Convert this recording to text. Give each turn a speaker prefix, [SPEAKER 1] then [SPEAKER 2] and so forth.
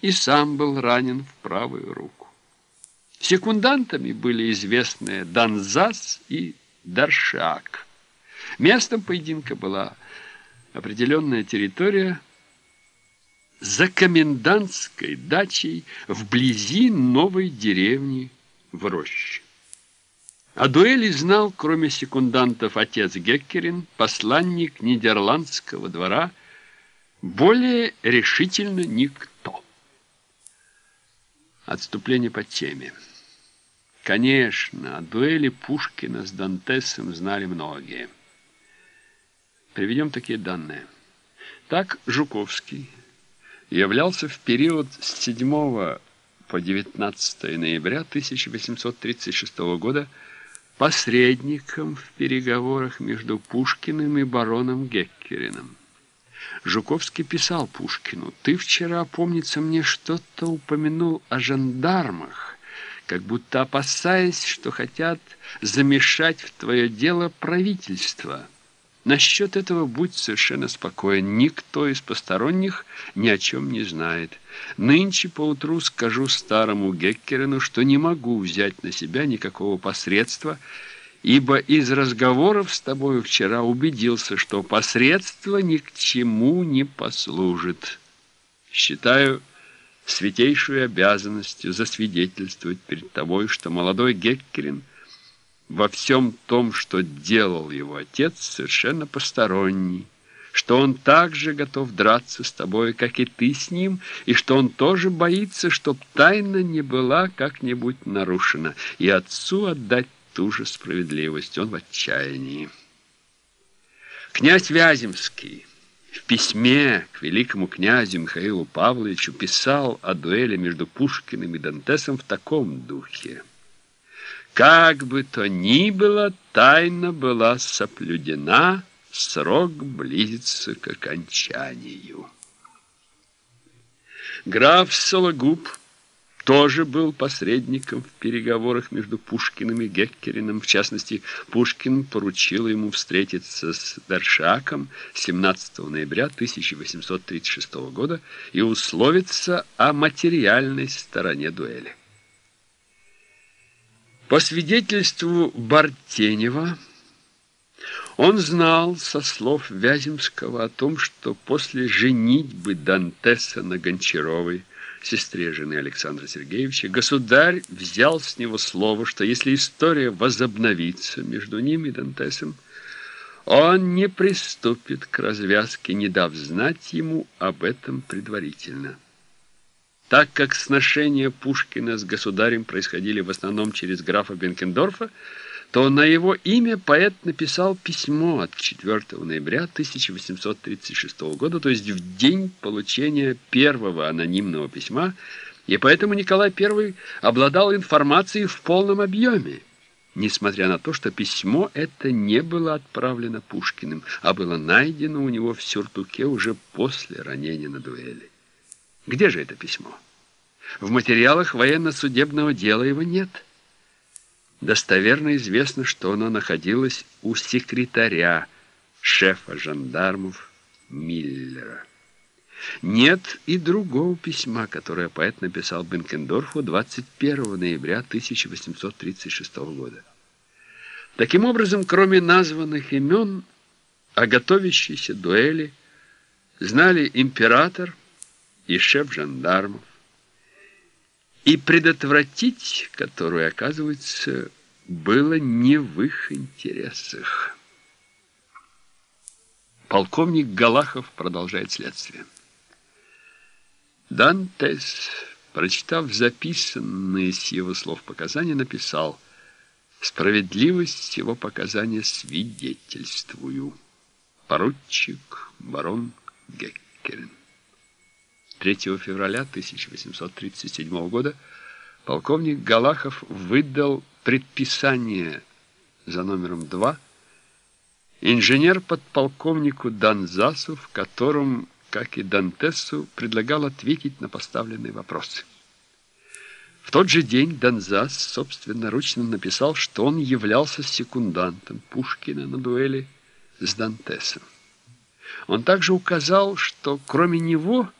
[SPEAKER 1] и сам был ранен в правую руку. Секундантами были известные Данзас и Даршак. Местом поединка была определенная территория за комендантской дачей вблизи новой деревни в роще. О дуэли знал, кроме секундантов, отец Геккерин, посланник нидерландского двора, более решительно никто. Отступление по теме. Конечно, о дуэли Пушкина с Дантесом знали многие. Приведем такие данные. Так Жуковский являлся в период с 7 по 19 ноября 1836 года посредником в переговорах между Пушкиным и бароном Геккерином. Жуковский писал Пушкину, «Ты вчера, помнится мне, что-то упомянул о жандармах, как будто опасаясь, что хотят замешать в твое дело правительство». Насчет этого будь совершенно спокоен. Никто из посторонних ни о чем не знает. Нынче поутру скажу старому Геккерину, что не могу взять на себя никакого посредства, ибо из разговоров с тобою вчера убедился, что посредство ни к чему не послужит. Считаю святейшую обязанностью засвидетельствовать перед тобой, что молодой Геккерин – во всем том, что делал его отец, совершенно посторонний, что он также готов драться с тобой, как и ты с ним, и что он тоже боится, чтоб тайна не была как-нибудь нарушена, и отцу отдать ту же справедливость. Он в отчаянии. Князь Вяземский в письме к великому князю Михаилу Павловичу писал о дуэли между Пушкиным и Дантесом в таком духе. Как бы то ни было, тайна была соблюдена, срок близится к окончанию. Граф Сологуб тоже был посредником в переговорах между Пушкиным и Геккериным. В частности, Пушкин поручил ему встретиться с Даршаком 17 ноября 1836 года и условиться о материальной стороне дуэли. По свидетельству Бартенева, он знал со слов Вяземского о том, что после женитьбы Дантеса на Гончаровой, сестре жены Александра Сергеевича, государь взял с него слово, что если история возобновится между ним и Дантесом, он не приступит к развязке, не дав знать ему об этом предварительно. Так как сношения Пушкина с государем происходили в основном через графа Бенкендорфа, то на его имя поэт написал письмо от 4 ноября 1836 года, то есть в день получения первого анонимного письма, и поэтому Николай I обладал информацией в полном объеме, несмотря на то, что письмо это не было отправлено Пушкиным, а было найдено у него в сюртуке уже после ранения на дуэли. Где же это письмо? В материалах военно-судебного дела его нет. Достоверно известно, что оно находилось у секретаря, шефа жандармов Миллера. Нет и другого письма, которое поэт написал Бенкендорфу 21 ноября 1836 года. Таким образом, кроме названных имен, о готовящейся дуэли знали император, и шеф жандармов, и предотвратить которую, оказывается, было не в их интересах. Полковник Галахов продолжает следствие. Дантес, прочитав записанные с его слов показания, написал «Справедливость его показания свидетельствую». Поручик барон Геккерин. 3 февраля 1837 года полковник Галахов выдал предписание за номером 2 инженер-подполковнику Данзасу, в котором, как и Дантесу, предлагал ответить на поставленные вопросы. В тот же день Донзас собственноручно написал, что он являлся секундантом Пушкина на дуэли с Дантесом. Он также указал, что кроме него